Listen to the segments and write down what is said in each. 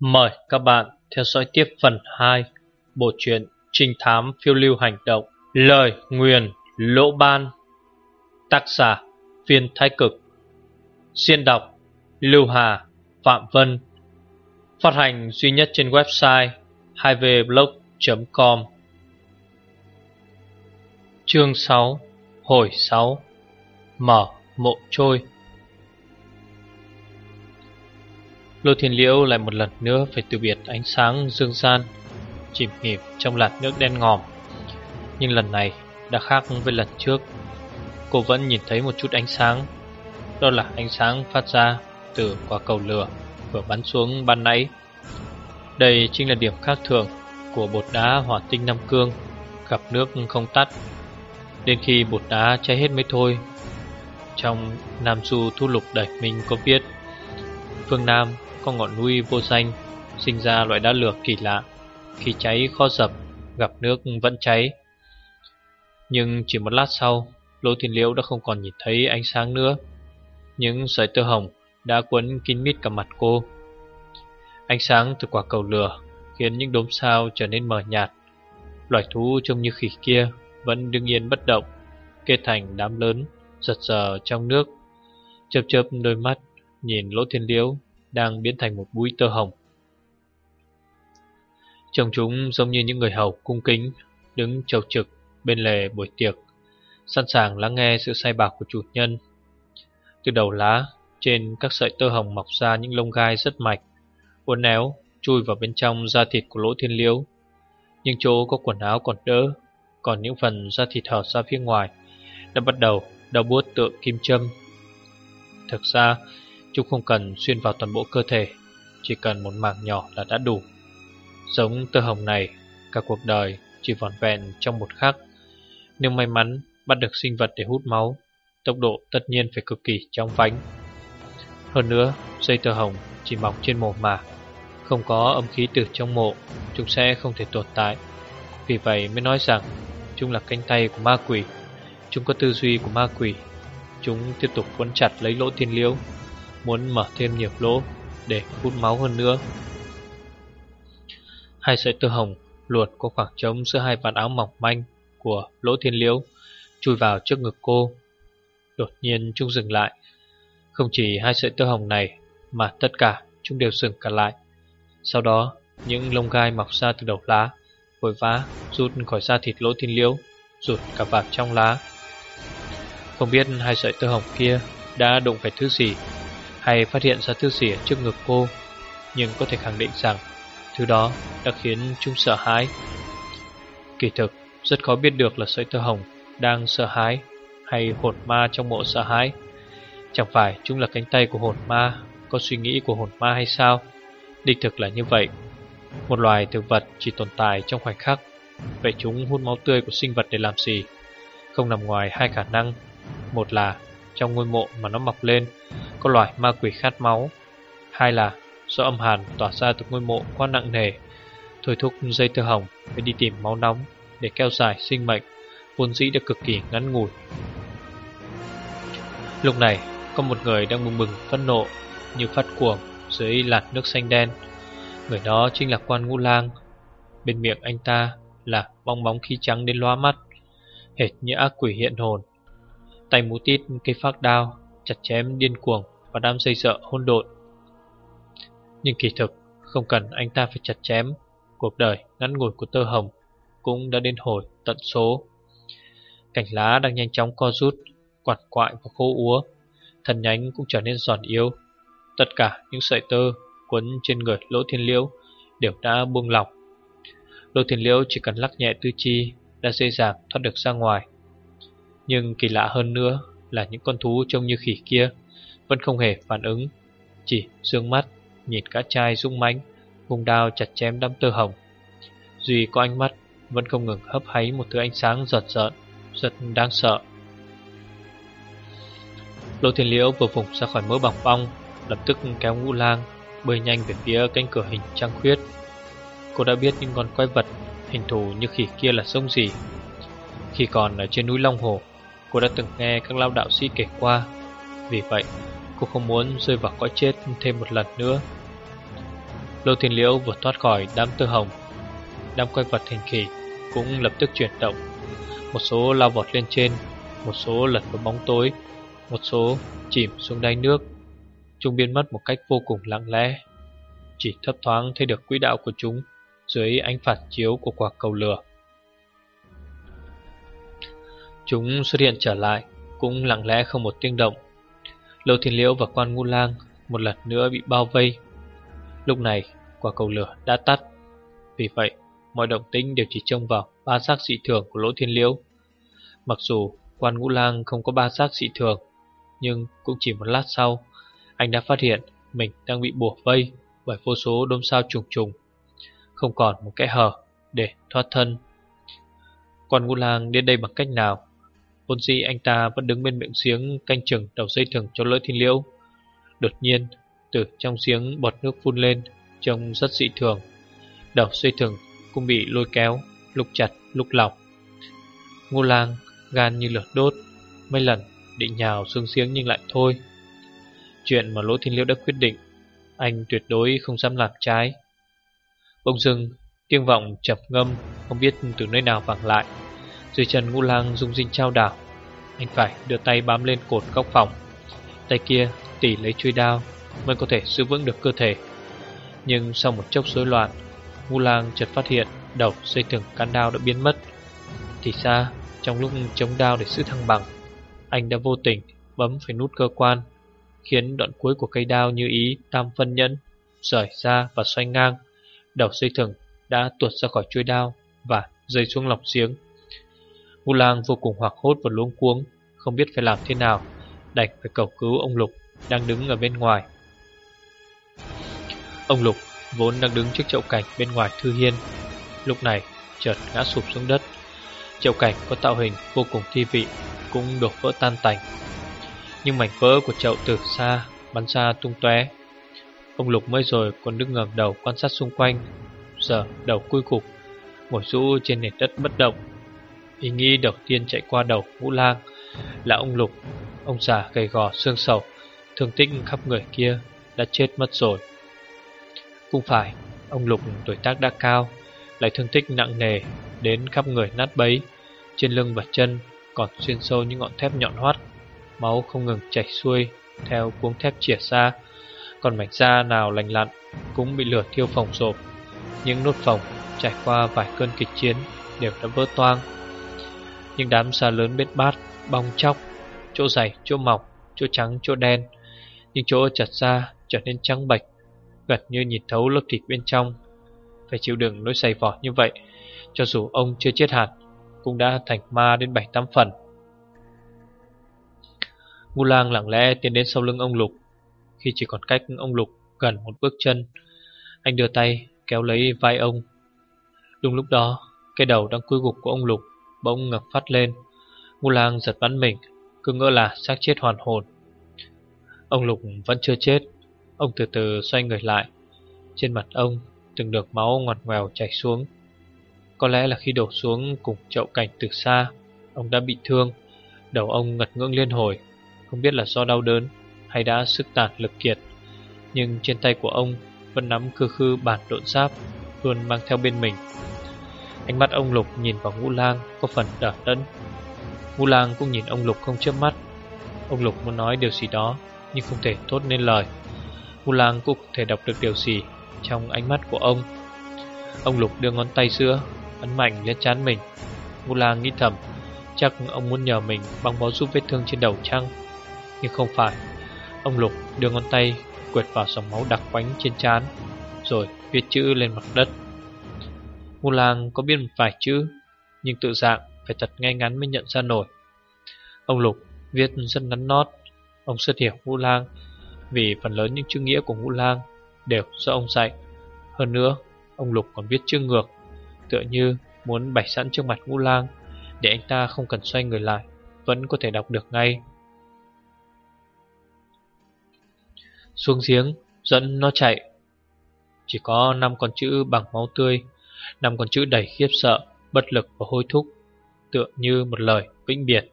Mời các bạn theo dõi tiếp phần 2 Bộ truyện Trinh thám phiêu lưu hành động, Lời nguyền lỗ ban, Tác giả Viên Thái Cực. Xuyên đọc, Lưu Hà Phạm Vân. Phát hành duy nhất trên website 2vblog.com Chương 6 Hồi 6 Mở mộ trôi. Lô Thiên Liễu lại một lần nữa phải từ biệt ánh sáng dương gian, Chìm nghỉm trong làn nước đen ngòm. Nhưng lần này đã khác với lần trước. Cô vẫn nhìn thấy một chút ánh sáng. Đó là ánh sáng phát ra từ quả cầu lửa vừa bắn xuống ban nãy. Đây chính là điểm khác thường của bột đá hỏa tinh Nam Cương, Gặp nước không tắt. Đến khi bột đá cháy hết mới thôi. Trong Nam Du Thu Lục Đẩy Minh có viết Phương Nam có ngọn núi vô danh, Sinh ra loại đá lửa kỳ lạ. Khi cháy khó dập, Gặp nước vẫn cháy. Nhưng chỉ một lát sau Lỗ Thiên Liễu đã không còn nhìn thấy ánh sáng nữa. Những sợi tơ hồng Đã quấn kín mít cả mặt cô. Ánh sáng từ quả cầu lửa Khiến những đốm sao trở nên mờ nhạt. Loài thú trông như khỉ kia Vẫn đương yên bất động Kết thành đám lớn, Giật giờ trong nước. Chớp chớp đôi mắt Nhìn lỗ thiên liễu đang biến thành một búi tơ hồng. Trông chúng giống như những người hầu cung kính, đứng chầu trực bên lề buổi tiệc, sẵn sàng lắng nghe sự sai bạc của chủ nhân. Từ đầu lá, trên các sợi tơ hồng mọc ra những lông gai rất mạch, uốn éo, chui vào bên trong da thịt của lỗ thiên liếu. Nhưng chỗ có quần áo còn đỡ, còn những phần da thịt hở ra phía ngoài đã bắt đầu đau buốt tựa kim châm. Thực ra, Chúng không cần xuyên vào toàn bộ cơ thể, Chỉ cần một mảng nhỏ là đã đủ. Giống tơ hồng này, Cả cuộc đời chỉ vòn vẹn trong một khắc. Nếu may mắn bắt được sinh vật để hút máu, Tốc độ tất nhiên phải cực kỳ trong vánh. Hơn nữa, Dây tơ hồng chỉ mọc trên mồ mà Không có âm khí từ trong mộ, Chúng sẽ không thể tồn tại. Vì vậy mới nói rằng, Chúng là cánh tay của ma quỷ. Chúng có tư duy của ma quỷ, Chúng tiếp tục quấn chặt lấy lỗ thiên liễu muốn mở thêm nhiều lỗ để hút máu hơn nữa. Hai sợi tơ hồng luột có khoảng trống giữa hai vạt áo mỏng manh của lỗ thiên liễu chui vào trước ngực cô. Đột nhiên chúng dừng lại. Không chỉ hai sợi tơ hồng này mà tất cả chúng đều dừng cả lại. Sau đó, những lông gai mọc ra từ đầu lá, vội vã rút khỏi da thịt lỗ thiên liễu, rụt cả vào trong lá. Không biết hai sợi tơ hồng kia đã đụng phải thứ gì hay phát hiện ra thứ gì ở trước ngực cô, nhưng có thể khẳng định rằng thứ đó đã khiến chúng sợ hãi. Kỳ thực, rất khó biết được là sợi tơ hồng đang sợ hãi hay hồn ma trong mộ sợ hãi. Chẳng phải chúng là cánh tay của hồn ma, có suy nghĩ của hồn ma hay sao? Đích thực là như vậy. Một loài thực vật chỉ tồn tại trong khoảnh khắc. Vậy chúng hút máu tươi của sinh vật để làm gì? Không nằm ngoài hai khả năng. Một là trong ngôi mộ mà nó mọc lên. Có loài ma quỷ khát máu. Hai là, do âm hàn tỏa ra từ ngôi mộ quá nặng nề. Thôi thúc dây tơ hồng phải đi tìm máu nóng Để kéo dài sinh mệnh. Vốn dĩ đã cực kỳ ngắn ngủi. Lúc này, có một người đang bừng bừng phẫn nộ Như phát cuồng dưới làn nước xanh đen. Người đó chính là quan ngũ lang. Bên miệng anh ta là bong bóng khí trắng đến loa mắt. Hệt như ác quỷ hiện hồn. Tay mũ tít cây phát đao Chặt chém điên cuồng và đám dây sợ hôn độn. Nhưng kỳ thực, không cần anh ta phải chặt chém, cuộc đời ngắn ngủi của tơ hồng cũng đã đến hồi tận số. Cảnh lá đang nhanh chóng co rút, quạt quại và khô úa, thân nhánh cũng trở nên giòn yếu. Tất cả những sợi tơ quấn trên người lỗ thiên liễu đều đã buông lỏng. Lỗ thiên liễu chỉ cần lắc nhẹ tư chi đã dễ dàng thoát được ra ngoài. Nhưng kỳ lạ hơn nữa là những con thú trông như khỉ kia vẫn không hề phản ứng, Chỉ dương mắt, Nhìn cả trai rung mãnh Vùng đao chặt chém đám tơ hồng. Duy có ánh mắt, Vẫn không ngừng hấp háy một thứ ánh sáng giật giận Rất đáng sợ. Lô Thiên Liễu vừa vùng ra khỏi mớ bỏng bong, Lập tức kéo ngũ lang, Bơi nhanh về phía cánh cửa hình trăng khuyết. Cô đã biết những con quái vật Hình thù như khỉ kia là sông gì. Khi còn ở trên núi Long Hồ Cô đã từng nghe các lao đạo sĩ kể qua. Vì vậy, Cô không muốn rơi vào cõi chết thêm một lần nữa. Lô Thiên Liễu vừa thoát khỏi đám tơ hồng. Đám quay vật hình khỉ cũng lập tức chuyển động. Một số lao vọt lên trên, Một số lật vào bóng tối, Một số chìm xuống đáy nước. Chúng biến mất một cách vô cùng lặng lẽ. Chỉ thấp thoáng thấy được quỹ đạo của chúng Dưới ánh phản chiếu của quả cầu lửa. Chúng xuất hiện trở lại, Cũng lặng lẽ không một tiếng động. Lô Thiên Liễu và quan ngu lang Một lần nữa bị bao vây. Lúc này, quả cầu lửa đã tắt. Vì vậy, mọi động tĩnh đều chỉ trông vào ba xác dị thường của lỗ thiên liễu. Mặc dù quan ngũ lang không có ba xác dị thường, Nhưng cũng chỉ một lát sau, Anh đã phát hiện mình đang bị buộc vây Bởi vô số đốm sao trùng trùng, Không còn một kẽ hở để thoát thân. Quan ngũ lang đến đây bằng cách nào? Vốn dĩ anh ta vẫn đứng bên miệng giếng canh chừng đầu dây thừng cho lỡ thiên liễu. Đột nhiên, từ trong giếng bọt nước phun lên, Trông rất dị thường. Đầu dây thừng cũng bị lôi kéo Lúc chặt lúc lỏng Ngô lang gan như lửa đốt, Mấy lần định nhào xuống giếng nhưng lại thôi. Chuyện mà Lỗ Thiên Liễu đã quyết định, Anh tuyệt đối không dám làm trái. Bỗng dưng, Tiếng vọng chập ngâm, Không biết từ nơi nào vẳng lại. Dưới chân ngũ lang rung rinh trao đảo Anh phải đưa tay bám lên cột góc phòng Tay kia tỉ lấy chuôi đao mới có thể giữ vững được cơ thể. Nhưng sau một chốc rối loạn, ngũ Lang chợt phát hiện đầu dây thừng cán đao đã biến mất. Thì ra, trong lúc chống đao để giữ thăng bằng, anh đã vô tình bấm phải nút cơ quan, khiến đoạn cuối của cây đao như ý tam phân nhẫn rời ra và xoay ngang. Đầu dây thừng đã tuột ra khỏi chuôi đao và rơi xuống lọc giếng. Ngu Lang vô cùng hoảng hốt và luống cuống, không biết phải làm thế nào, đành phải cầu cứu ông Lục đang đứng ở bên ngoài. Ông Lục vốn đang đứng trước chậu cảnh bên ngoài thư hiên Lúc này chợt ngã sụp xuống đất. Chậu cảnh có tạo hình vô cùng thi vị Cũng đổ vỡ tan tành. Nhưng mảnh vỡ của chậu từ xa Bắn ra tung tóe. Ông Lục mới rồi còn đứng ngẩng đầu quan sát xung quanh. Giờ đầu cúi cục Ngồi rũ trên nền đất bất động. Ý nghĩ đầu tiên chạy qua đầu ngũ lang Là ông Lục Ông già gầy gò xương sầu Thương tích khắp người kia đã chết mất rồi cũng phải, ông Lục tuổi tác đã cao, lại thương tích nặng nề đến khắp người nát bấy, trên lưng và chân còn xuyên sâu những ngọn thép nhọn hoắt, máu không ngừng chảy xuôi theo cuống thép chìa xa, còn mảnh da nào lành lặn cũng bị lửa thiêu phồng rộp. Những nốt phồng trải qua vài cơn kịch chiến đều đã vỡ toang. Những đám xa lớn bết bát, bong chóc, chỗ dày, chỗ mỏng, chỗ trắng, chỗ đen, những chỗ chặt ra trở nên trắng bạch gần như nhìn thấu lớp thịt bên trong. Phải chịu đựng nỗi say vỏ như vậy, cho dù ông chưa chết hẳn, cũng đã thành ma đến bảy tám phần. Ngu lang lặng lẽ tiến đến sau lưng ông Lục. Khi chỉ còn cách ông Lục gần một bước chân, anh đưa tay kéo lấy vai ông. Đúng lúc đó, cái đầu đang cúi gục của ông Lục bỗng ngập phát lên. Ngu lang giật bắn mình, cứ ngỡ là xác chết hoàn hồn. Ông Lục vẫn chưa chết, Ông từ từ xoay người lại. Trên mặt ông từng được máu ngọt ngào chảy xuống. Có lẽ là khi đổ xuống cùng chậu cảnh từ xa Ông đã bị thương. Đầu ông ngật ngưỡng liên hồi Không biết là do đau đớn hay đã sức tàn lực kiệt. Nhưng trên tay của ông vẫn nắm khư khư bản độn giáp Luôn mang theo bên mình. Ánh mắt ông Lục nhìn vào ngũ lang có phần đờ đẫn Ngũ lang cũng nhìn ông Lục không chớp mắt. Ông Lục muốn nói điều gì đó, Nhưng không thể thốt nên lời. Ngũ lang cũng thể đọc được điều gì Trong ánh mắt của ông. Ông Lục đưa ngón tay giữa, Ấn mạnh lên chán mình. Ngũ lang nghĩ thầm, Chắc ông muốn nhờ mình băng bó giúp vết thương trên đầu chăng? Nhưng không phải. Ông Lục đưa ngón tay Quệt vào dòng máu đặc quánh trên chán Rồi viết chữ lên mặt đất. Ngô lang có biết một vài chữ Nhưng tự dạng phải thật ngay ngắn mới nhận ra nổi Ông Lục viết rất ngắn nót Ông rất hiểu Ngũ lang vì phần lớn những chữ nghĩa của Ngũ Lang đều do ông dạy. Hơn nữa, ông Lục còn viết chữ ngược, tựa như muốn bày sẵn trước mặt Ngũ Lang để anh ta không cần xoay người lại, vẫn có thể đọc được ngay. Xuống giếng, dẫn nó chạy. Chỉ có 5 con chữ bằng máu tươi, năm con chữ đầy khiếp sợ, bất lực và hối thúc, tựa như một lời vĩnh biệt.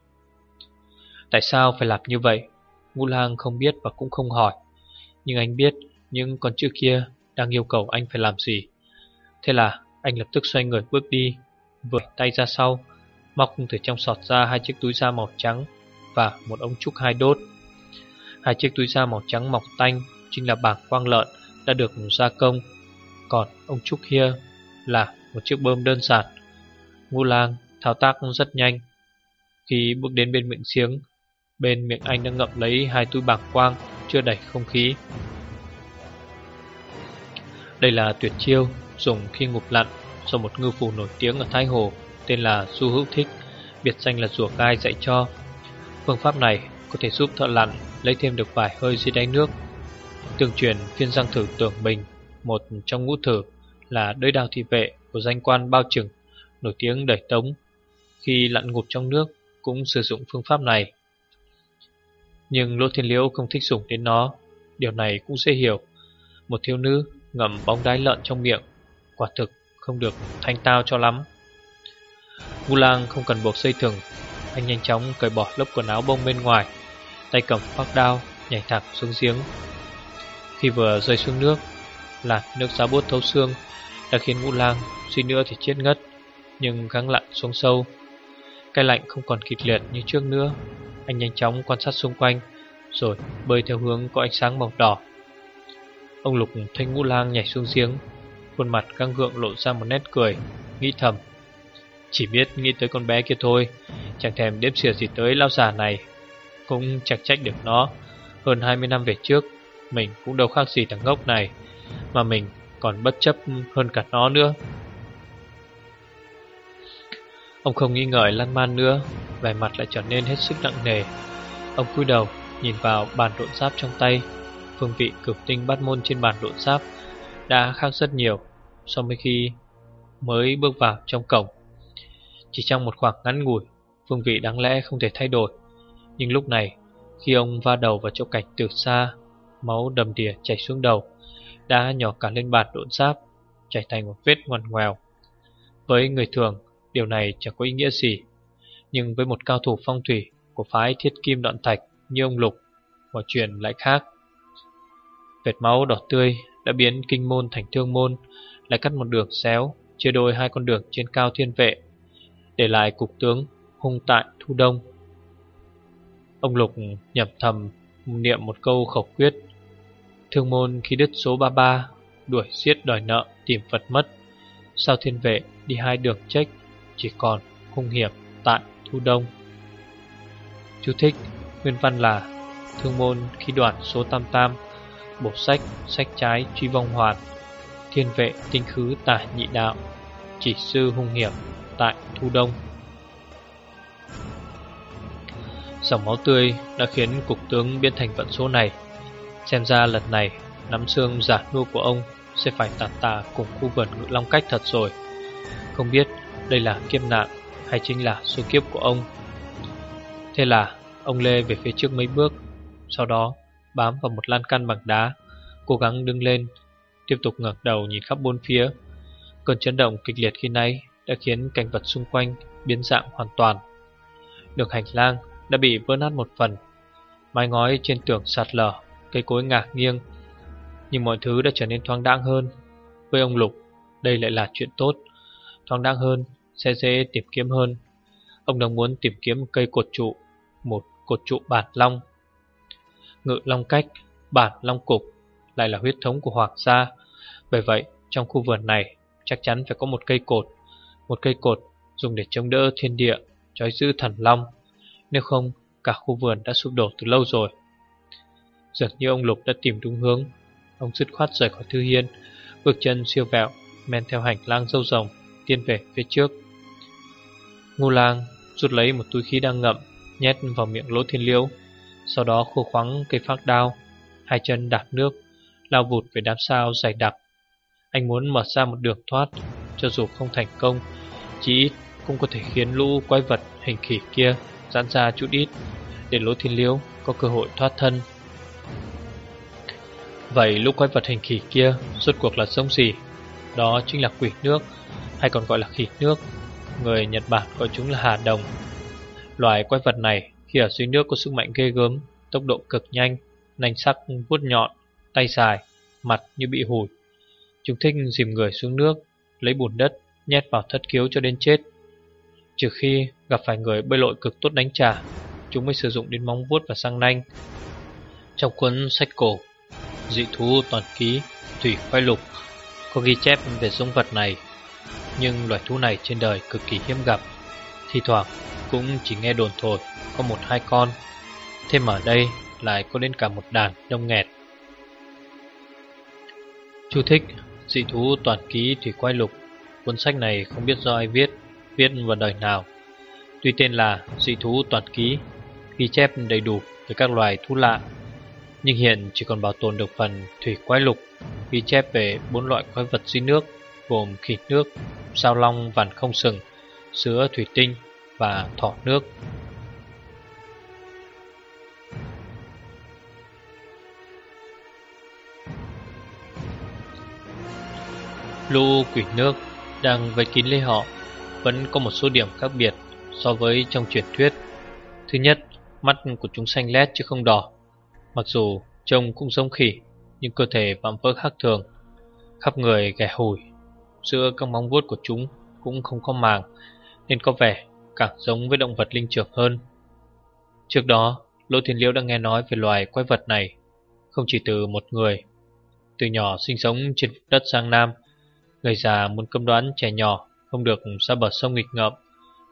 Tại sao phải làm như vậy? Ngũ lang không biết và cũng không hỏi Nhưng anh biết những con chữ kia đang yêu cầu anh phải làm gì. Thế là anh lập tức xoay người bước đi, vừa tay ra sau, móc từ trong sọt ra hai chiếc túi da màu trắng và một ống trúc hai đốt. Hai chiếc túi da màu trắng mỏng tanh chính là bảng quang lợn đã được gia công, còn ống trúc kia là một chiếc bơm đơn giản. Ngũ lang thao tác rất nhanh. Khi bước đến bên miệng giếng, bên miệng anh đang ngậm lấy hai túi bạc quang chưa đẩy không khí. Đây là tuyệt chiêu dùng khi ngụp lặn do một ngư phủ nổi tiếng ở Thái Hồ tên là Du Hữu Thích, biệt danh là rùa gai dạy cho. Phương pháp này có thể giúp thợ lặn lấy thêm được vài hơi dưới đáy nước. Tương truyền phiên giang thử tưởng mình, một trong ngũ thử là đới đào thị vệ của danh quan bao trừng, nổi tiếng đẩy tống. Khi lặn ngụp trong nước cũng sử dụng phương pháp này. Nhưng Lỗ Thiên Liễu không thích dùng đến nó, điều này cũng dễ hiểu. Một thiếu nữ ngậm bóng đái lợn trong miệng, quả thực không được thanh tao cho lắm. vu lang không cần buộc dây thừng Anh nhanh chóng cởi bỏ lớp quần áo bông bên ngoài Tay cầm phát đao Nhảy thẳng xuống giếng Khi vừa rơi xuống nước là nước giá bút thấu xương đã khiến ngũ lang suy nữa thì chết ngất, Nhưng gắng lặn xuống sâu. Cái lạnh không còn kịch liệt như trước nữa. Anh nhanh chóng quan sát xung quanh, Rồi bơi theo hướng có ánh sáng màu đỏ. Ông Lục thấy ngũ lang nhảy xuống giếng, Khuôn mặt căng gượng lộ ra một nét cười, Nghĩ thầm. Chỉ biết nghĩ tới con bé kia thôi, Chẳng thèm đếm xỉa gì tới lao già này. Cũng chẳng trách được nó. Hơn 20 năm về trước, Mình cũng đâu khác gì thằng ngốc này, Mà mình còn bất chấp hơn cả nó nữa. Ông không nghĩ ngợi lan man nữa, Vẻ mặt lại trở nên hết sức nặng nề. Ông cúi đầu, nhìn vào bàn độn giáp trong tay. Phương vị cực tinh bắt môn trên bàn độn giáp Đã khác rất nhiều So với khi mới bước vào trong cổng. Chỉ trong một khoảng ngắn ngủi, Phương vị đáng lẽ không thể thay đổi. Nhưng lúc này, Khi ông va đầu vào chỗ cảnh từ xa, Máu đầm đìa chảy xuống đầu đã nhỏ cả lên bàn độn giáp Chảy thành một vết ngoằn ngoèo Với người thường, Điều này chẳng có ý nghĩa gì, Nhưng với một cao thủ phong thủy Của phái thiết kim đoạn thạch như ông Lục Mọi chuyện lại khác Vệt máu đỏ tươi đã biến kinh môn thành thương môn, Lại cắt một đường xéo, Chia đôi hai con đường trên cao thiên vệ, để lại cục tướng hung tại thu đông. Ông Lục nhập thầm niệm một câu khẩu quyết. Thương môn khi đứt số 33, đuổi giết đòi nợ tìm vật mất. Sao thiên vệ đi hai đường trách, chỉ còn hung hiểm tại thu đông. Chú thích, nguyên văn là Thương môn khi đoạn số tam tam, bổ sách, sách trái truy vong hoàn, thiên vệ tinh khứ tả nhị đạo, chỉ sư hung hiểm tại thu đông. Dòng máu tươi đã khiến cục tướng biến thành vận số này. Xem ra lần này, nắm xương giả nua của ông sẽ phải tàn tà cùng khu vườn ngự long cách thật rồi. Không biết đây là kiếp nạn hay chính là số kiếp của ông. Thế là ông Lê về phía trước mấy bước, sau đó bám vào một lan can bằng đá, cố gắng đứng lên, tiếp tục ngẩng đầu nhìn khắp bốn phía. Cơn chấn động kịch liệt khi nãy đã khiến cảnh vật xung quanh biến dạng hoàn toàn. Đường hành lang đã bị vỡ nát một phần, mái ngói trên tường sạt lở, cây cối ngả nghiêng, nhưng mọi thứ đã trở nên thoáng đãng hơn. Với ông Lục, đây lại là chuyện tốt, thoáng đãng hơn, sẽ dễ tìm kiếm hơn. Ông đang muốn tìm kiếm một cây cột trụ, một cột trụ bản long. Ngự long cách, bản long cục lại là huyết thống của Hoàng gia, bởi vậy trong khu vườn này chắc chắn phải có một cây cột một cây cột dùng để chống đỡ thiên địa, trói giữ thần long. Nếu không, cả khu vườn đã sụp đổ từ lâu rồi. Dường như ông Lục đã tìm đúng hướng, ông dứt khoát rời khỏi Thư Hiên, bước chân siêu vẹo, men theo hành lang dâu rồng, tiến về phía trước. Ngô lang rút lấy một túi khí đang ngậm, nhét vào miệng lỗ thiên liễu, sau đó khô khoắng cây phát đao, hai chân đạp nước, lao vụt về đám sao dày đặc. Anh muốn mở ra một đường thoát, cho dù không thành công Chỉ ít cũng có thể khiến lũ quái vật hình khỉ kia giãn ra chút ít Để lỗ thiên liễu có cơ hội thoát thân Vậy lũ quái vật hình khỉ kia Suốt cuộc là sống gì? Đó chính là quỷ nước, Hay còn gọi là khỉ nước. Người Nhật Bản gọi chúng là hà đồng. Loài quái vật này khi ở dưới nước có sức mạnh ghê gớm, Tốc độ cực nhanh Nành sắc vuốt nhọn, Tay dài, Mặt như bị hủi Chúng thích dìm người xuống nước, Lấy bùn đất, nhét vào thất khiếu cho đến chết. Trừ khi gặp phải người bơi lội cực tốt đánh trả, Chúng mới sử dụng đến móng vuốt và răng nanh. Trong cuốn sách cổ Dị thú toàn ký, Thủy khoai lục, Có ghi chép về giống vật này. Nhưng loài thú này trên đời cực kỳ hiếm gặp. Thì thoảng cũng chỉ nghe đồn thổi Có một hai con. Thêm ở đây lại có đến cả một đàn đông nghẹt. Chú thích, Dị thú toàn ký thủy quay lục. Cuốn sách này không biết do ai viết Viết vào đời nào. Tuy tên là dị thú toàn ký, Ghi chép đầy đủ về các loài thú lạ. Nhưng hiện chỉ còn bảo tồn được phần thủy quái lục Ghi chép về bốn loại quái vật dưới nước Gồm khỉ nước, sao long vằn không sừng, sữa thủy tinh và thỏ nước. Lũ quỷ nước đang vây kín lấy họ Vẫn có một số điểm khác biệt so với trong truyền thuyết. Thứ nhất, mắt của chúng xanh lét chứ không đỏ. Mặc dù trông cũng giống khỉ Nhưng cơ thể vạm vỡ khác thường. Khắp người ghẻ hủi Giữa các móng vuốt của chúng cũng không có màng Nên có vẻ càng giống với động vật linh trưởng hơn. Trước đó, Lỗ Thiên Liễu đã nghe nói về loài quái vật này Không chỉ từ một người Từ nhỏ sinh sống trên đất sang Nam Người già muốn cấm đoán trẻ nhỏ Không được ra bờ sông nghịch ngợm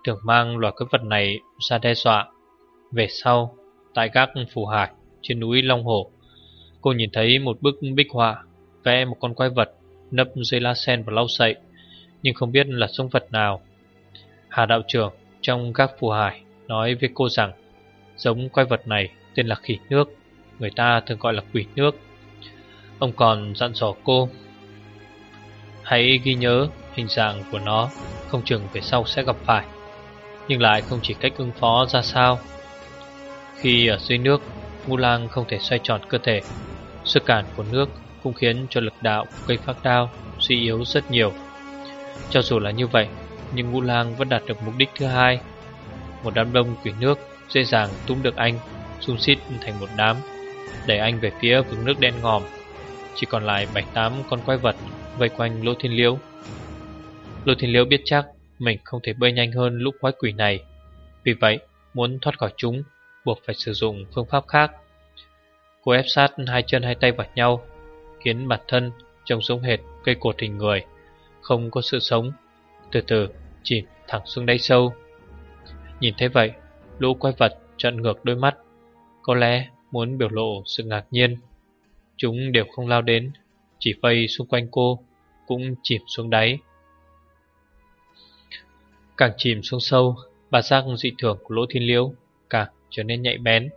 Thường mang loài quái vật này ra đe dọa. Về sau Tại các phù hải trên núi Long Hồ. Cô nhìn thấy một bức bích họa, Vẽ một con quái vật Nấp dưới lá sen và lau sậy, Nhưng không biết là sống vật nào. Hà đạo trưởng trong các phù hải Nói với cô rằng, Giống quái vật này tên là khỉ nước, Người ta thường gọi là quỷ nước. Ông còn dặn dò cô, Hãy ghi nhớ hình dạng của nó, Không chừng về sau sẽ gặp phải, Nhưng lại không chỉ cách ứng phó ra sao. Khi ở dưới nước Ngu lang không thể xoay tròn cơ thể Sức cản của nước cũng khiến cho lực đạo của cây phát đao suy yếu rất nhiều Cho dù là như vậy Nhưng Ngũ Lang vẫn đạt được mục đích thứ hai Một đám đông quỷ nước dễ dàng túm được anh Xung xít thành một đám Đẩy anh về phía vực nước đen ngòm Chỉ còn lại 7-8 con quái vật vây quanh Lô Thiên Liễu. Lô Thiên Liễu biết chắc mình không thể bơi nhanh hơn lúc quái quỷ này. Vì vậy, muốn thoát khỏi chúng, buộc phải sử dụng phương pháp khác. Cô ép sát hai chân hai tay vào nhau, khiến bản thân trông giống hệt cây cột hình người, không có sự sống, từ từ chìm thẳng xuống đáy sâu. Nhìn thấy vậy, lũ quái vật trợn ngược đôi mắt, có lẽ muốn biểu lộ sự ngạc nhiên. Chúng đều không lao đến chỉ vây xung quanh cô Cũng chìm xuống đáy Càng chìm xuống sâu Bà giác dị thường của lỗ thiên liễu trở nên nhạy bén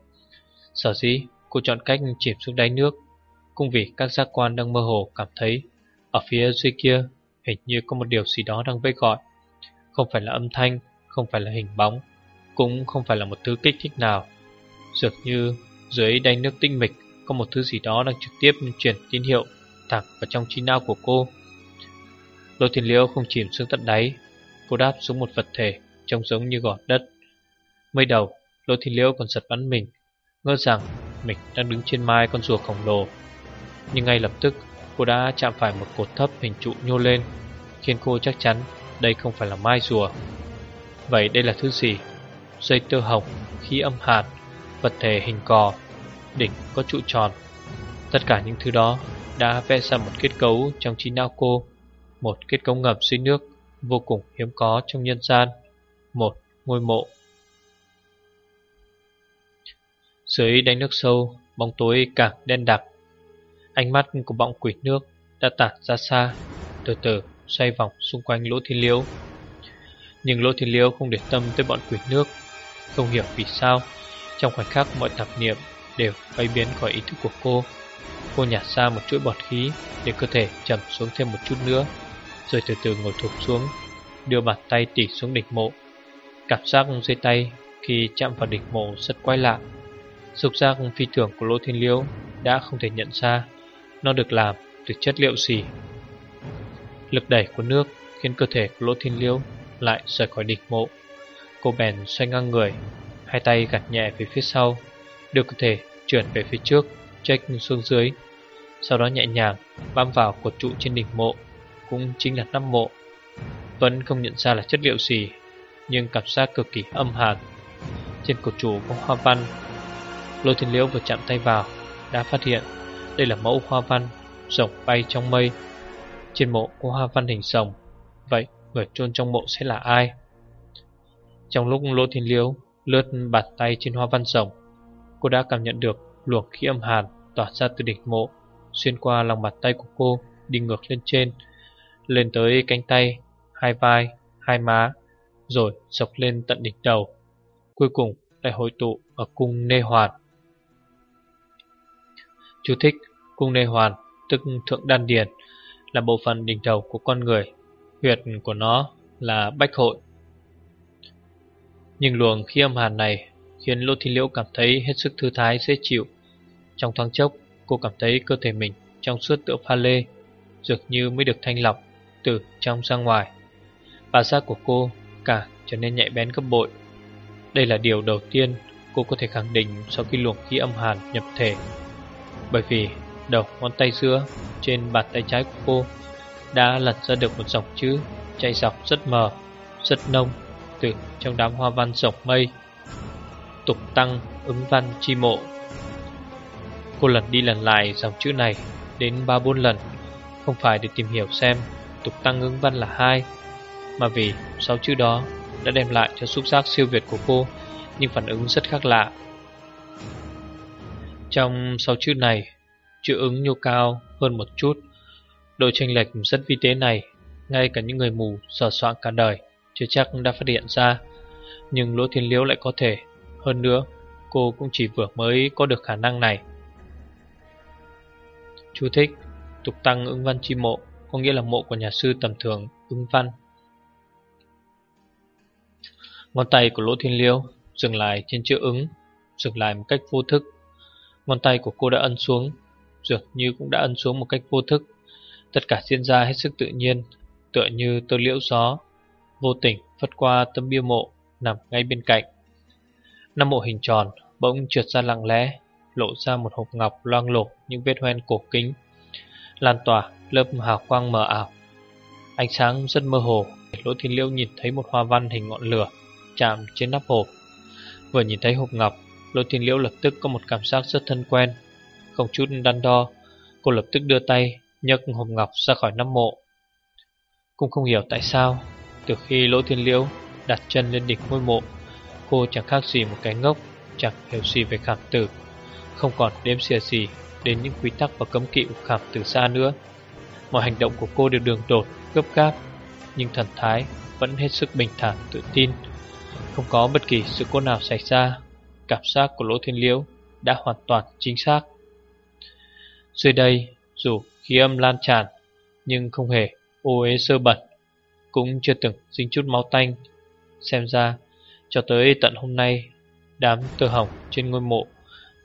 Sở dĩ cô chọn cách chìm xuống đáy nước Cũng vì các giác quan đang mơ hồ cảm thấy Ở phía dưới kia Hình như có một điều gì đó đang vây gọi Không phải là âm thanh Không phải là hình bóng Cũng không phải là một thứ kích thích nào Dường như dưới đáy nước tinh mịch Có một thứ gì đó đang trực tiếp truyền tín hiệu thẳng vào trong trí não của cô. Lô Thiên Liễu không chìm xuống tận đáy, cô đáp xuống một vật thể trông giống như gọt đất. Mới đầu, Lô Thiên Liễu còn giật bắn mình, ngỡ rằng mình đang đứng trên mai con rùa khổng lồ. Nhưng ngay lập tức, cô đã chạm phải một cột thấp hình trụ nhô lên, khiến cô chắc chắn đây không phải là mai rùa. Vậy đây là thứ gì? Dây tơ hồng, khí âm hạt, vật thể hình cò, đỉnh có trụ tròn. Tất cả những thứ đó đã vẽ ra một kết cấu trong trí não cô, một kết cấu ngầm dưới nước vô cùng hiếm có trong nhân gian, một ngôi mộ. Dưới đáy nước sâu, bóng tối càng đen đặc. Ánh mắt của bọng quỷ nước đã tản ra xa, từ từ xoay vòng xung quanh lỗ thiên liễu. Nhưng lỗ thiên liễu không để tâm tới bọn quỷ nước, không hiểu vì sao, trong khoảnh khắc mọi tạp niệm đều bay biến khỏi ý thức của cô. Cô nhả ra một chuỗi bọt khí để cơ thể chậm xuống thêm một chút nữa Rồi từ từ ngồi thụp xuống Đưa bàn tay tỉ xuống đỉnh mộ Cảm giác dưới tay khi chạm vào đỉnh mộ rất quái lạ Dục giác phi thường của Lô Thiên Liễu đã không thể nhận ra. Nó được làm từ chất liệu gì? Lực đẩy của nước khiến cơ thể của Lô Thiên Liễu lại rời khỏi đỉnh mộ. Cô bèn xoay ngang người, Hai tay gạt nhẹ về phía sau, Đưa cơ thể chuyển về phía trước, Trách xuống dưới. Sau đó nhẹ nhàng bám vào cột trụ trên đỉnh mộ, Cũng chính là nắp mộ. Vẫn không nhận ra là chất liệu gì, Nhưng cảm giác cực kỳ âm hàn. Trên cột trụ có hoa văn Lôi thiên liễu vừa chạm tay vào Đã phát hiện đây là mẫu hoa văn Rồng bay trong mây. Trên mộ có hoa văn hình rồng Vậy người chôn trong mộ sẽ là ai? Trong lúc Lô thiên liễu Lướt bàn tay trên hoa văn rồng Cô đã cảm nhận được luồng khí âm hàn tỏa ra từ đỉnh mộ Xuyên qua lòng bàn tay của cô Đi ngược lên trên Lên tới cánh tay Hai vai, hai má Rồi dọc lên tận đỉnh đầu. Cuối cùng lại hội tụ ở cung nê hoàn. Chú thích, cung nê hoàn, Tức thượng đan điền, Là bộ phận đỉnh đầu của con người. Huyệt của nó là bách hội. Nhưng luồng khí âm hàn này Khiến Lô Thi Liễu cảm thấy hết sức thư thái, dễ chịu. Trong thoáng chốc, Cô cảm thấy cơ thể mình trong suốt tựa pha lê, Dường như mới được thanh lọc Từ trong ra ngoài. Bà giác của cô cả trở nên nhạy bén gấp bội. Đây là điều đầu tiên cô có thể khẳng định sau khi luồng khí âm hàn nhập thể. Bởi vì đầu ngón tay giữa trên bàn tay trái của cô Đã lật ra được một dòng chữ chạy dọc rất mờ, rất nông Từ trong đám hoa văn dọc mây. Tục tăng ứng văn chi mộ. Cô lần đi lần lại dòng chữ này đến 3-4 lần Không phải để tìm hiểu xem tục tăng ứng văn là hai Mà vì sáu chữ đó đã đem lại cho xúc giác siêu việt của cô Nhưng phản ứng rất khác lạ. Trong sáu chữ này, Chữ ứng nhô cao hơn một chút. Độ tranh lệch rất vi tế này, Ngay cả những người mù sờ soạn cả đời Chưa chắc đã phát hiện ra. Nhưng Lỗ Thiên Liễu lại có thể. Hơn nữa, Cô cũng chỉ vừa mới có được khả năng này. Chú thích, Tục tăng ứng văn chi mộ, Có nghĩa là mộ của nhà sư tầm thường, ứng văn. Ngón tay của Lỗ Thiên Liêu Dừng lại trên chữ ứng, Dừng lại một cách vô thức. Ngón tay của cô đã ân xuống Dường như cũng đã ân xuống một cách vô thức Tất cả diễn ra hết sức tự nhiên Tựa như tơ liễu gió Vô tình phất qua tấm bia mộ Nằm ngay bên cạnh Năm mộ hình tròn bỗng trượt ra lặng lẽ lộ ra một hộp ngọc loang lổ những vết hoen cổ kính, lan tỏa lớp hào quang mờ ảo. Ánh sáng rất mơ hồ, Lỗ Thiên Liễu nhìn thấy một hoa văn hình ngọn lửa chạm trên nắp hộp. Vừa nhìn thấy hộp ngọc, Lỗ Thiên Liễu lập tức có một cảm giác rất thân quen. Không chút đắn đo, cô lập tức đưa tay nhấc hộp ngọc ra khỏi nắp mộ. Cũng không hiểu tại sao, từ khi Lỗ Thiên Liễu đặt chân lên đỉnh ngôi mộ, cô chẳng khác gì một cái ngốc, chẳng hiểu gì về khảm tử không còn đếm xìa gì đến những quy tắc và cấm kỵ của khảm tử xa nữa. Mọi hành động của cô đều đường đột, gấp gáp, nhưng thần thái vẫn hết sức bình thản, tự tin. Không có bất kỳ sự cố nào xảy ra, cảm giác của Lỗ Thiên Liễu đã hoàn toàn chính xác. Dưới đây, dù khí âm lan tràn, nhưng không hề ô uế sơ bẩn, cũng chưa từng dính chút máu tanh. Xem ra, cho tới tận hôm nay, đám tơ hỏng trên ngôi mộ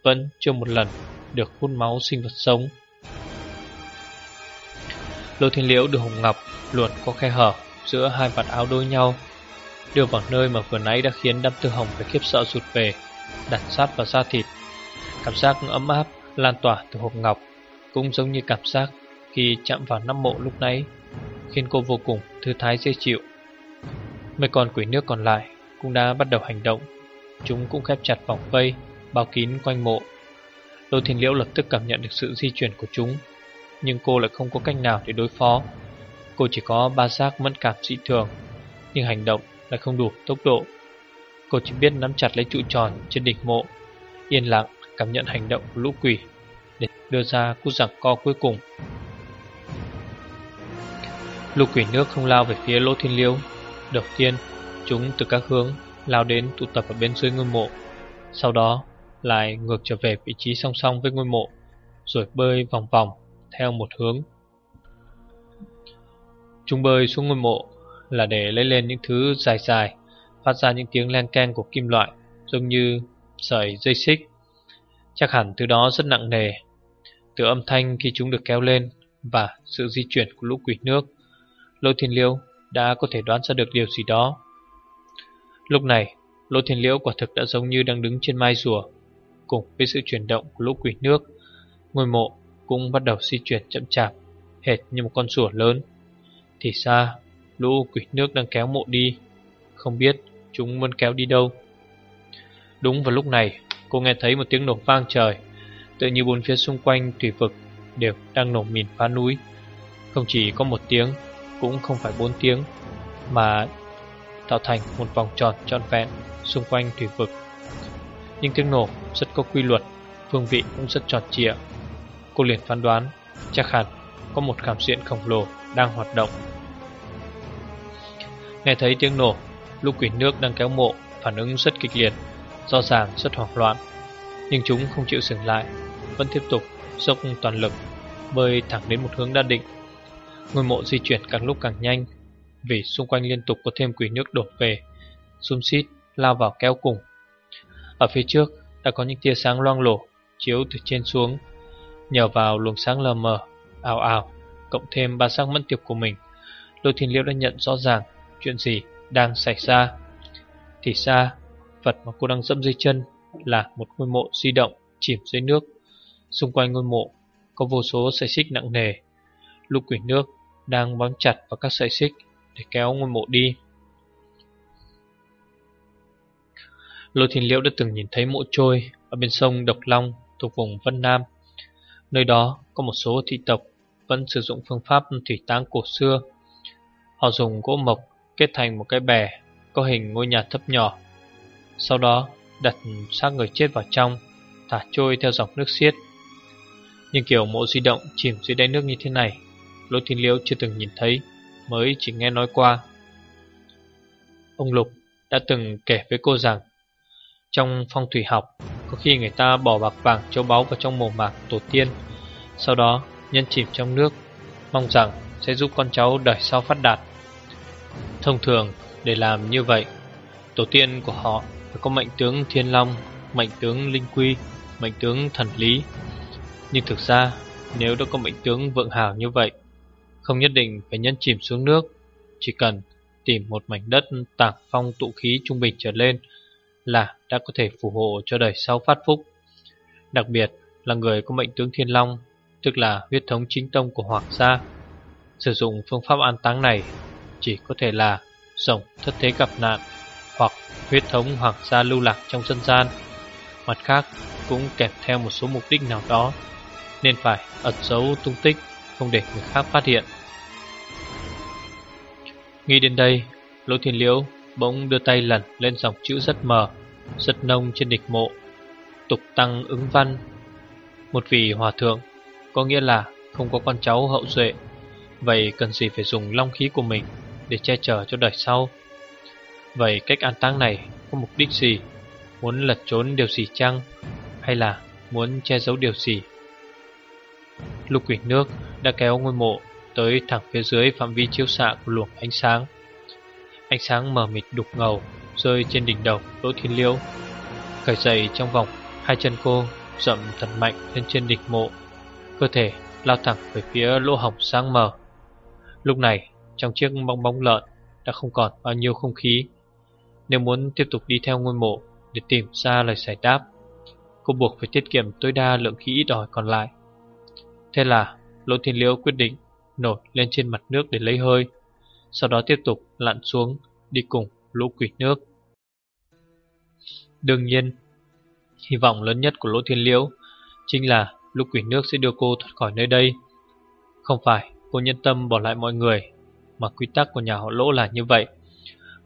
vẫn chưa một lần được hút máu sinh vật sống. Lô Thiên Liễu được Hồng Ngọc luồn có khe hở giữa hai vạt áo đôi nhau, đưa vào nơi mà vừa nãy đã khiến đám tư hồng phải khiếp sợ rụt về, đặt sát vào da thịt. Cảm giác ấm áp lan tỏa từ hộp ngọc, cũng giống như cảm giác khi chạm vào nắp mộ lúc nãy, khiến cô vô cùng thư thái dễ chịu. Mấy con quỷ nước còn lại cũng đã bắt đầu hành động, chúng cũng khép chặt vòng vây bao kín quanh mộ. Lô Thiên Liễu lập tức cảm nhận được sự di chuyển của chúng, nhưng cô lại không có cách nào để đối phó. Cô chỉ có ba giác mẫn cảm dị thường, nhưng hành động lại không đủ tốc độ. Cô chỉ biết nắm chặt lấy trụ tròn trên đỉnh mộ, yên lặng cảm nhận hành động của lũ quỷ để đưa ra cú giảng co cuối cùng. Lũ quỷ nước không lao về phía lỗ Thiên liêu. Đầu tiên, chúng từ các hướng lao đến tụ tập ở bên dưới ngôi mộ. Sau đó, lại ngược trở về vị trí song song với ngôi mộ, rồi bơi vòng vòng theo một hướng. Chúng bơi xuống ngôi mộ là để lấy lên những thứ dài dài, phát ra những tiếng len keng của kim loại, giống như sợi dây xích. Chắc hẳn thứ đó rất nặng nề. Từ âm thanh khi chúng được kéo lên và sự di chuyển của lũ quỷ nước, Lô Thiên Liêu đã có thể đoán ra được điều gì đó. Lúc này, Lô Thiên Liễu quả thực đã giống như đang đứng trên mai rùa Cùng với sự chuyển động của lũ quỷ nước Ngôi mộ cũng bắt đầu di chuyển chậm chạp Hệt như một con sủa lớn Thì ra, Lũ quỷ nước đang kéo mộ đi Không biết chúng muốn kéo đi đâu. Đúng vào lúc này, Cô nghe thấy một tiếng nổ vang trời, Tự như bốn phía xung quanh thủy vực Đều đang nổ mìn phá núi. Không chỉ có một tiếng, Cũng không phải bốn tiếng, Mà tạo thành một vòng tròn trọn vẹn Xung quanh thủy vực. Nhưng tiếng nổ rất có quy luật, Phương vị cũng rất tròn trịa Cô liền phán đoán, Chắc hẳn có một cảm diện khổng lồ đang hoạt động. Nghe thấy tiếng nổ Lúc quỷ nước đang kéo mộ, Phản ứng rất kịch liệt, Rõ ràng rất hoảng loạn. Nhưng chúng không chịu dừng lại, Vẫn tiếp tục dốc toàn lực, Bơi thẳng đến một hướng đa định. Ngôi mộ di chuyển càng lúc càng nhanh, Vì xung quanh liên tục có thêm quỷ nước đổ về Xung xít lao vào kéo cùng. Ở phía trước, đã có những tia sáng loang lổ, Chiếu từ trên xuống, Nhờ vào luồng sáng lờ mờ ảo ảo Cộng thêm ba sắc mẫn tiệp của mình. Lôi thiên liêu đã nhận rõ ràng Chuyện gì đang xảy ra. Thì ra, Vật mà cô đang dẫm dưới chân Là một ngôi mộ di động chìm dưới nước. Xung quanh ngôi mộ Có vô số sợi xích nặng nề. Lục quỷ nước đang bám chặt vào các sợi xích Để kéo ngôi mộ đi. Lô Thiên Liễu đã từng nhìn thấy mộ trôi Ở bên sông Độc Long thuộc vùng Vân Nam. Nơi đó có một số thị tộc Vẫn sử dụng phương pháp thủy táng cổ xưa. Họ dùng gỗ mộc kết thành một cái bè có hình ngôi nhà thấp nhỏ. Sau đó đặt xác người chết vào trong, thả trôi theo dòng nước xiết. Nhưng kiểu mộ di động chìm dưới đáy nước như thế này, Lỗ Thiên Liễu chưa từng nhìn thấy, mới chỉ nghe nói qua. Ông Lục đã từng kể với cô rằng, trong phong thủy học, có khi người ta bỏ bạc vàng châu báu vào trong mồ mạc tổ tiên, sau đó nhân chìm trong nước, mong rằng sẽ giúp con cháu đời sau phát đạt. Thông thường để làm như vậy. Tổ tiên của họ phải có mệnh tướng Thiên Long Mệnh tướng Linh Quy Mệnh tướng Thần Lý. Nhưng thực ra, nếu đã có mệnh tướng vượng hào như vậy, Không nhất định phải nhân chìm xuống nước. Chỉ cần tìm một mảnh đất tảng phong tụ khí trung bình trở lên Là đã có thể phù hộ cho đời sau phát phúc. Đặc biệt là người có mệnh tướng Thiên Long, Tức là huyết thống chính tông của Hoàng gia, Sử dụng phương pháp an táng này chỉ có thể là rồng thất thế gặp nạn hoặc huyết thống hoàng gia lưu lạc trong dân gian. Mặt khác cũng kèm theo một số mục đích nào đó nên phải ẩn giấu tung tích không để người khác phát hiện. Nghĩ đến đây, Lỗ Thiên Liễu bỗng đưa tay lần lên dòng chữ rất mờ, rất nông trên địch mộ. Tục tăng ứng văn Một vị hòa thượng Có nghĩa là không có con cháu hậu duệ Vậy cần gì phải dùng long khí của mình để che chở cho đời sau. Vậy cách an táng này có mục đích gì? Muốn lật trốn điều gì chăng? Hay là muốn che giấu điều gì? Lục quỷ nước đã kéo ngôi mộ tới thẳng phía dưới phạm vi chiếu xạ của luồng ánh sáng. Ánh sáng mờ mịt đục ngầu, rơi trên đỉnh đầu Đỗ Thiên liễu. Cởi dậy trong vòng hai chân cô, dậm thật mạnh lên trên đỉnh mộ. Cơ thể lao thẳng về phía lỗ hổng sáng mờ. Lúc này trong chiếc bong bóng lợn đã không còn bao nhiêu không khí. Nếu muốn tiếp tục đi theo ngôi mộ để tìm ra lời giải đáp, cô buộc phải tiết kiệm tối đa lượng khí ít ỏi còn lại. Thế là Lỗ Thiên Liễu quyết định nổi lên trên mặt nước để lấy hơi, sau đó tiếp tục lặn xuống đi cùng lũ quỷ nước. Đương nhiên, hy vọng lớn nhất của Lỗ Thiên Liễu chính là lũ quỷ nước sẽ đưa cô thoát khỏi nơi đây. Không phải cô nhân tâm bỏ lại mọi người mà quy tắc của nhà họ lỗ là như vậy.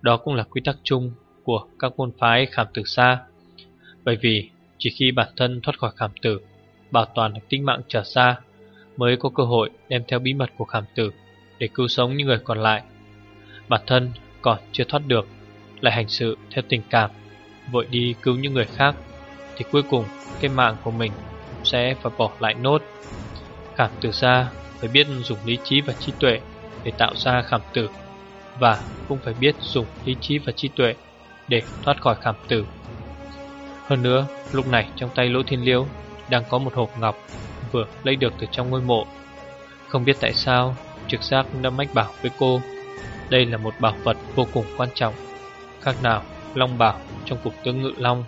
Đó cũng là quy tắc chung của các môn phái khảm tử xa. Bởi vì chỉ khi bản thân thoát khỏi khảm tử, bảo toàn được tính mạng trở ra, mới có cơ hội đem theo bí mật của khảm tử để cứu sống những người còn lại. Bản thân còn chưa thoát được, lại hành sự theo tình cảm, vội đi cứu những người khác, thì cuối cùng cái mạng của mình sẽ phải bỏ lại nốt. Khảm tử xa phải biết dùng lý trí và trí tuệ để tạo ra khảm tử Và cũng phải biết dùng lý trí và trí tuệ để thoát khỏi khảm tử. Hơn nữa, lúc này trong tay Lỗ Thiên Liễu đang có một hộp ngọc vừa lấy được từ trong ngôi mộ. Không biết tại sao, trực giác đã mách bảo với cô Đây là một bảo vật vô cùng quan trọng Khác nào Long Bảo trong cục tướng Ngự Long.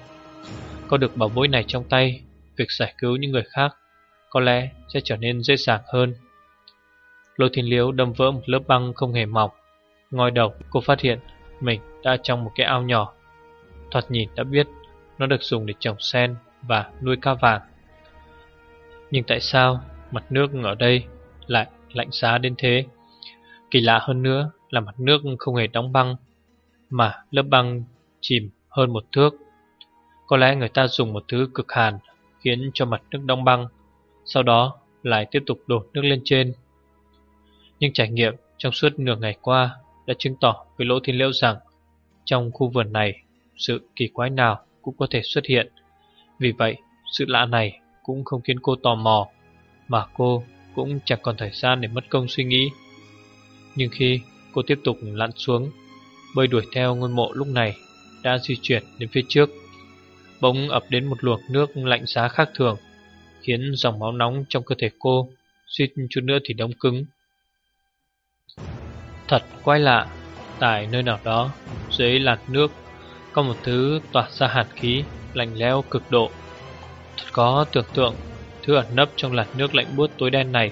Có được bảo bối này trong tay Việc giải cứu những người khác có lẽ sẽ trở nên dễ dàng hơn. Lôi thiên liếu đâm vỡ một lớp băng không hề mỏng. Ngoi đầu cô phát hiện mình đã trong một cái ao nhỏ. Thoạt nhìn đã biết nó được dùng để trồng sen và nuôi cá vàng. Nhưng tại sao mặt nước ở đây lại lạnh giá đến thế? Kỳ lạ hơn nữa là mặt nước không hề đóng băng, mà lớp băng chìm hơn một thước. Có lẽ người ta dùng một thứ cực hàn khiến cho mặt nước đóng băng, sau đó lại tiếp tục đổ nước lên trên. Nhưng trải nghiệm trong suốt nửa ngày qua đã chứng tỏ với Lỗ Thiên Liễu rằng trong khu vườn này sự kỳ quái nào cũng có thể xuất hiện. Vì vậy, sự lạ này cũng không khiến cô tò mò, mà cô cũng chẳng còn thời gian để mất công suy nghĩ. Nhưng khi cô tiếp tục lặn xuống, bơi đuổi theo ngôi mộ lúc này đã di chuyển đến phía trước. Bỗng ập đến một luồng nước lạnh giá khác thường, khiến dòng máu nóng trong cơ thể cô suýt chút nữa thì đóng cứng. Thật quái lạ, tại nơi nào đó, dưới làn nước, có một thứ tỏa ra hạt khí, lạnh lẽo cực độ. Thật có tưởng tượng, thứ ẩn nấp trong làn nước lạnh buốt tối đen này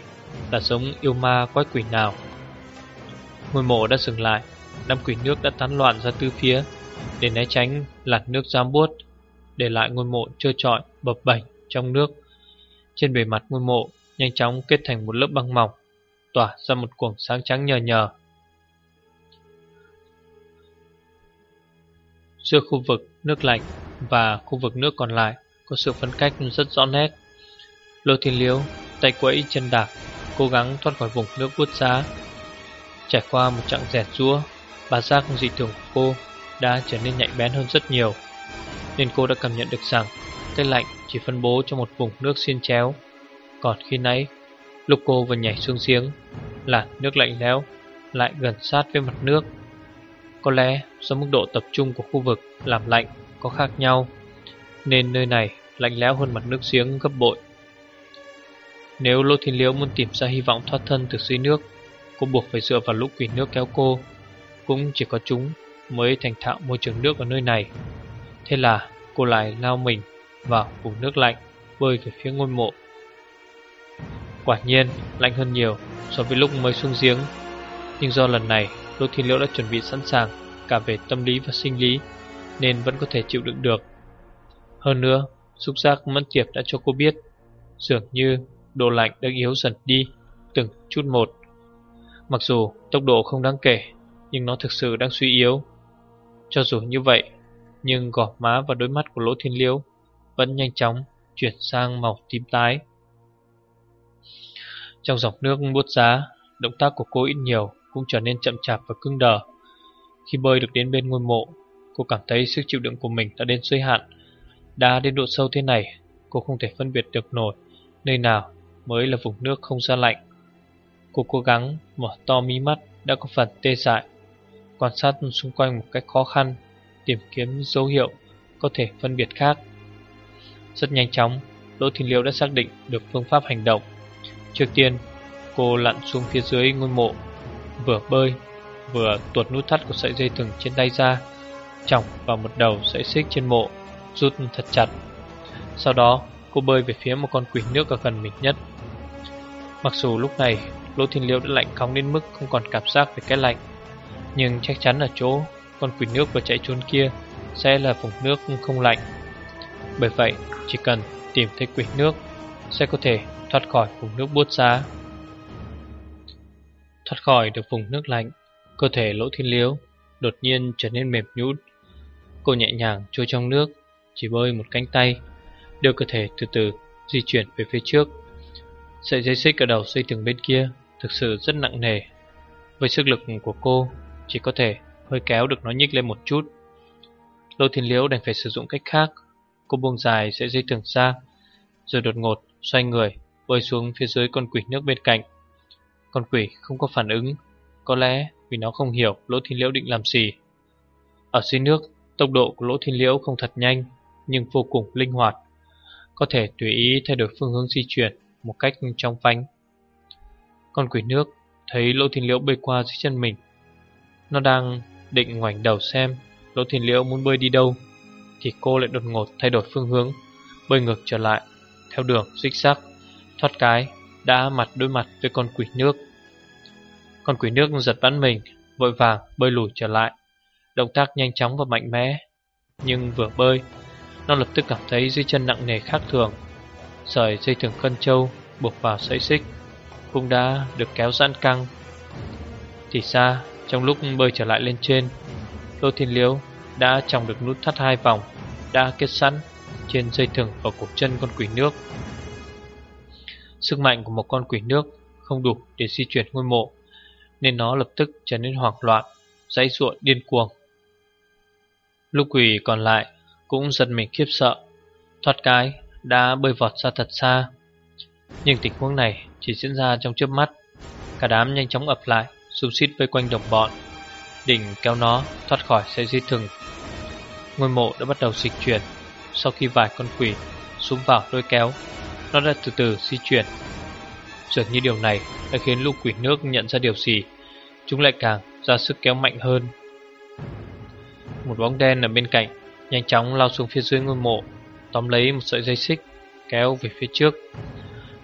là giống yêu ma quái quỷ nào. Ngôi mộ đã dừng lại, đám quỷ nước đã tán loạn ra tứ phía, để né tránh làn nước giam buốt, để lại ngôi mộ trơ trọi, bập bềnh trong nước. Trên bề mặt ngôi mộ nhanh chóng kết thành một lớp băng mỏng, tỏa ra một cuồng sáng trắng nhờ nhờ. Giữa khu vực nước lạnh và khu vực nước còn lại có sự phân cách rất rõ nét. Lô Thiên Liếu, tay quẫy chân đạp, cố gắng thoát khỏi vùng nước bút giá. Trải qua một chặng rèn rúa, bà giác dị thường của cô đã trở nên nhạy bén hơn rất nhiều. Nên cô đã cảm nhận được rằng cái lạnh chỉ phân bố trong một vùng nước xiên chéo. Còn khi nãy, lúc cô vừa nhảy xuống giếng, là nước lạnh lẽo lại gần sát với mặt nước. Có lẽ do mức độ tập trung của khu vực làm lạnh có khác nhau, nên nơi này lạnh lẽo hơn mặt nước giếng gấp bội. Nếu Lô Thiên Liễu muốn tìm ra hy vọng thoát thân từ dưới nước, cô buộc phải dựa vào lũ quỷ nước kéo cô. Cũng chỉ có chúng mới thành thạo môi trường nước ở nơi này. Thế là cô lại lao mình vào vùng nước lạnh, bơi về phía ngôi mộ. Quả nhiên, lạnh hơn nhiều so với lúc mới xuống giếng. Nhưng do lần này, Lô Thiên Liễu đã chuẩn bị sẵn sàng cả về tâm lý và sinh lý, nên vẫn có thể chịu đựng được. Hơn nữa, xúc giác mẫn tiệp đã cho cô biết, dường như độ lạnh đang yếu dần đi, từng chút một. Mặc dù tốc độ không đáng kể, nhưng nó thực sự đang suy yếu. Cho dù như vậy, nhưng gò má và đôi mắt của Lỗ Thiên Liễu vẫn nhanh chóng chuyển sang màu tím tái. Trong dòng nước buốt giá, động tác của cô ít nhiều cũng trở nên chậm chạp và cứng đờ. Khi bơi được đến bên ngôi mộ, cô cảm thấy sức chịu đựng của mình đã đến giới hạn. Đã đến độ sâu thế này, cô không thể phân biệt được nổi nơi nào mới là vùng nước không ra lạnh. Cô cố gắng mở to mí mắt đã có phần tê dại, quan sát xung quanh một cách khó khăn, tìm kiếm dấu hiệu có thể phân biệt khác. Rất nhanh chóng, Đỗ Thiên Liêu đã xác định được phương pháp hành động. Trước tiên, cô lặn xuống phía dưới ngôi mộ, vừa bơi, vừa tuột nút thắt của sợi dây thừng trên tay ra, chỏng vào một đầu sợi xích trên mộ, rút thật chặt. Sau đó, cô bơi về phía một con quỷ nước ở gần mình nhất. Mặc dù lúc này, Lỗ Thiên Liêu đã lạnh cóng đến mức không còn cảm giác về cái lạnh, nhưng chắc chắn ở chỗ con quỷ nước vừa chạy trốn kia sẽ là vùng nước không lạnh. Bởi vậy, chỉ cần tìm thấy quỷ nước sẽ có thể thoát khỏi vùng nước buốt giá. Thoát khỏi được vùng nước lạnh, cơ thể lỗ thiên liếu đột nhiên trở nên mềm nhũn. Cô nhẹ nhàng trôi trong nước, chỉ bơi một cánh tay, đưa cơ thể từ từ di chuyển về phía trước. Sợi dây xích ở đầu dây thừng bên kia thực sự rất nặng nề. Với sức lực của cô, chỉ có thể hơi kéo được nó nhích lên một chút. Lô Thiên Liễu đành phải sử dụng cách khác. Cô buông dài sợi dây thừng ra, rồi đột ngột xoay người, bơi xuống phía dưới con quỷ nước bên cạnh. Con quỷ không có phản ứng, có lẽ vì nó không hiểu Lỗ Thiên Liễu định làm gì. Ở dưới nước, tốc độ của Lỗ Thiên Liễu không thật nhanh, nhưng vô cùng linh hoạt, có thể tùy ý thay đổi phương hướng di chuyển một cách trong phanh. Con quỷ nước thấy Lỗ Thiên Liễu bơi qua dưới chân mình. Nó đang định ngoảnh đầu xem Lỗ Thiên Liễu muốn bơi đi đâu, thì cô lại đột ngột thay đổi phương hướng, bơi ngược trở lại theo đường xích sắc Thoát cái đã mặt đối mặt với con quỷ nước. Con quỷ nước giật bắn mình, Vội vàng bơi lùi trở lại. Động tác nhanh chóng và mạnh mẽ, Nhưng vừa bơi, Nó lập tức cảm thấy dưới chân nặng nề khác thường. Sợi dây thừng cân châu Buộc vào sợi xích Cũng đã được kéo giãn căng. Thì ra, trong lúc bơi trở lại lên trên, Lô Thiên Liễu đã trồng được nút thắt hai vòng, Đã kết sẵn trên dây thừng ở cổ chân con quỷ nước. Sức mạnh của một con quỷ nước không đủ để di chuyển ngôi mộ, Nên nó lập tức trở nên hoảng loạn, Dãy ruộng điên cuồng. Lúc quỷ còn lại cũng giật mình khiếp sợ, Thoát cái đã bơi vọt ra thật xa. Nhưng tình huống này chỉ diễn ra trong chớp mắt, Cả đám nhanh chóng ập lại, Xung xít vây quanh đồng bọn, Định kéo nó thoát khỏi dây dây thừng. Ngôi mộ đã bắt đầu dịch chuyển Sau khi vài con quỷ xuống vào lôi kéo. Nó đã từ từ di chuyển. Dường như điều này đã khiến lũ quỷ nước nhận ra điều gì. Chúng lại càng ra sức kéo mạnh hơn. Một bóng đen ở bên cạnh Nhanh chóng lao xuống phía dưới ngôi mộ, Tóm lấy một sợi dây xích Kéo về phía trước.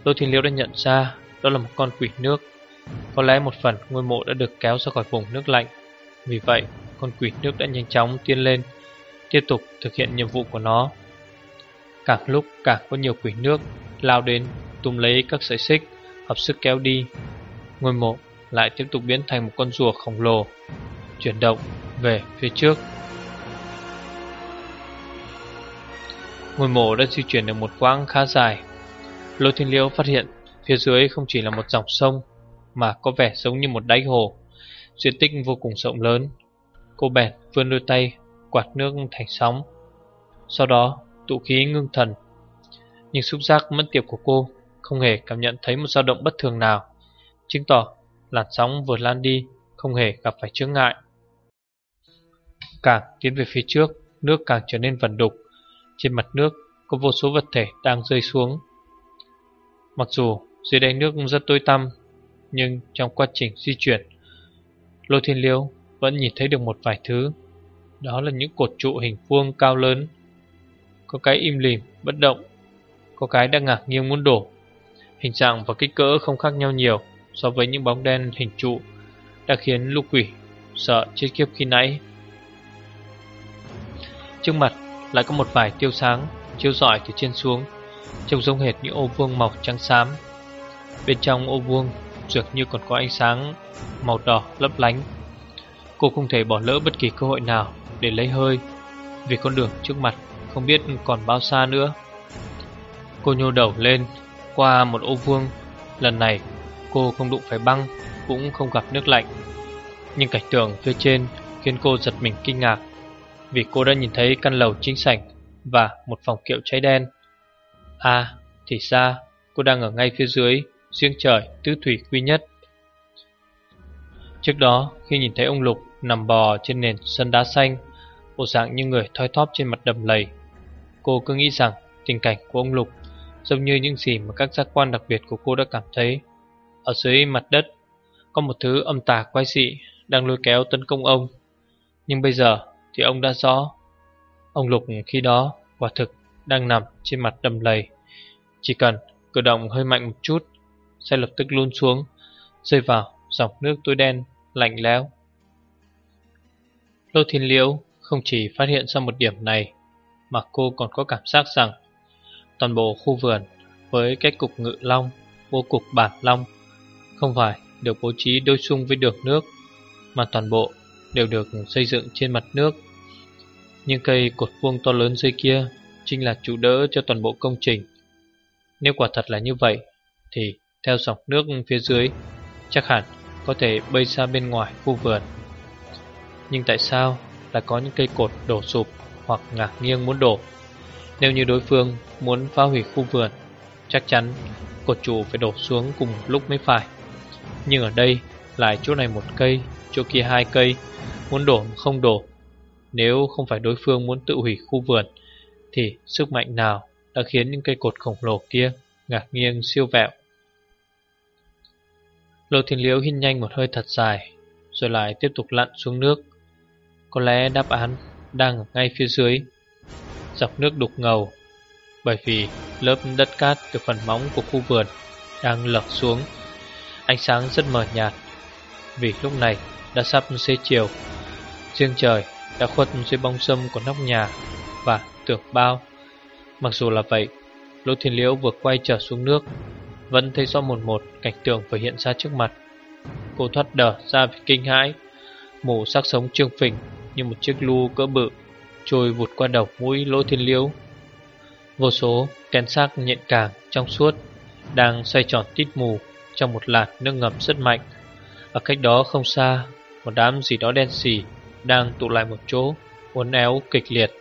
Lô Thiên Liễu đã nhận ra Đó là một con quỷ nước. Có lẽ một phần ngôi mộ đã được kéo ra khỏi vùng nước lạnh. Vì vậy, con quỷ nước đã nhanh chóng tiến lên, Tiếp tục thực hiện nhiệm vụ của nó. Càng lúc càng có nhiều quỷ nước Lao đến, túm lấy các sợi xích, Hợp sức kéo đi. Ngôi mộ lại tiếp tục biến thành một con rùa khổng lồ, Chuyển động về phía trước. Ngôi mộ đã di chuyển được một quãng khá dài. Lô Thiên Liễu phát hiện phía dưới không chỉ là một dòng sông, Mà có vẻ giống như một đáy hồ. Diện tích vô cùng rộng lớn. Cô bèn vươn đôi tay quạt nước thành sóng. Sau đó, tụ khí ngưng thần nhưng xúc giác mẫn tiệp của cô Không hề cảm nhận thấy một dao động bất thường nào. Chứng tỏ làn sóng vừa lan đi Không hề gặp phải chướng ngại. Càng tiến về phía trước Nước càng trở nên vần đục. Trên mặt nước có vô số vật thể đang rơi xuống. Mặc dù dưới đáy nước rất tối tăm Nhưng trong quá trình di chuyển Lô Thiên Liêu vẫn nhìn thấy được một vài thứ. Đó là những cột trụ hình vuông cao lớn Có cái im lìm, bất động. Có cái đang ngạc nghiêng muốn đổ. Hình dạng và kích cỡ không khác nhau nhiều So với những bóng đen hình trụ Đã khiến lục quỷ sợ chết kiếp khi nãy. Trước mặt lại có một vài tiêu sáng Chiếu rọi từ trên xuống, Trông giống hệt những ô vuông màu trắng xám. Bên trong ô vuông Dường như còn có ánh sáng màu đỏ lấp lánh. Cô không thể bỏ lỡ bất kỳ cơ hội nào Để lấy hơi Vì con đường trước mặt không biết còn bao xa nữa. Cô nhô đầu lên Qua một ô vuông. Lần này, cô không đụng phải băng, Cũng không gặp nước lạnh. Nhưng cảnh tượng phía trên Khiến cô giật mình kinh ngạc, Vì cô đã nhìn thấy căn lầu chính sảnh Và một phòng kiệu cháy đen. À thì ra, cô đang ở ngay phía dưới Riêng trời, tứ thủy quy nhất. Trước đó, khi nhìn thấy ông Lục nằm bò trên nền sân đá xanh, Bộ dạng như người thoi thóp trên mặt đầm lầy, Cô cứ nghĩ rằng tình cảnh của ông Lục Giống như những gì mà các giác quan đặc biệt của cô đã cảm thấy. Ở dưới mặt đất, Có một thứ âm tà quái dị Đang lôi kéo tấn công ông. Nhưng bây giờ thì ông đã rõ. Ông Lục khi đó quả thực đang nằm trên mặt đầm lầy. Chỉ cần cử động hơi mạnh một chút, Sẽ lập tức luôn xuống, Rơi vào dòng nước tối đen, Lạnh lẽo. Lô Thiên Liễu không chỉ phát hiện ra một điểm này, Mà cô còn có cảm giác rằng Toàn bộ khu vườn Với cái cục ngự long Vô cục bản long. Không phải được bố trí đối xung với đường nước, Mà toàn bộ đều được xây dựng trên mặt nước. Những cây cột vuông to lớn dưới kia Chính là trụ đỡ cho toàn bộ công trình. Nếu quả thật là như vậy, Thì theo dòng nước phía dưới, Chắc hẳn có thể bơi ra bên ngoài khu vườn. Nhưng tại sao lại có những cây cột đổ sụp hoặc ngạc nghiêng muốn đổ? Nếu như đối phương muốn phá hủy khu vườn Chắc chắn cột trụ phải đổ xuống cùng lúc mới phải. Nhưng ở đây lại chỗ này một cây, chỗ kia hai cây. Muốn đổ không đổ. Nếu không phải đối phương muốn tự hủy khu vườn Thì sức mạnh nào đã khiến những cây cột khổng lồ kia ngạc nghiêng siêu vẹo? Lô Thiên Liễu hít nhanh một hơi thật dài Rồi lại tiếp tục lặn xuống nước. Có lẽ đáp án đang ở ngay phía dưới. Dọc nước đục ngầu, Bởi vì lớp đất cát từ phần móng của khu vườn đang lở xuống. Ánh sáng rất mờ nhạt, Vì lúc này đã sắp xế chiều. Riêng trời đã khuất dưới bóng sâm của nóc nhà Và tường bao. Mặc dù là vậy Lỗ thiên liễu vừa quay trở xuống nước, Vẫn thấy rõ một một cảnh tượng vừa hiện ra trước mặt. Cô thoát đờ ra vì kinh hãi, Mù sắc sống trương phình Như một chiếc lu cỡ bự. Trôi vụt qua đầu mũi lỗ thiên liễu Vô số kén xác nhện càng trong suốt Đang xoay tròn tít mù Trong một làn nước ngầm rất mạnh. Ở cách đó không xa, Một đám gì đó đen xì Đang tụ lại một chỗ, Uốn éo kịch liệt.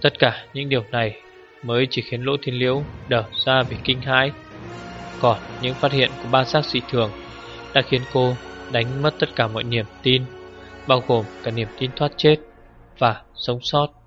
Tất cả những điều này Mới chỉ khiến lỗ thiên liễu đờ ra vì kinh hãi. Còn những phát hiện của ba xác dị thường Đã khiến cô đánh mất tất cả mọi niềm tin, Bao gồm cả niềm tin thoát chết. Và sống sót.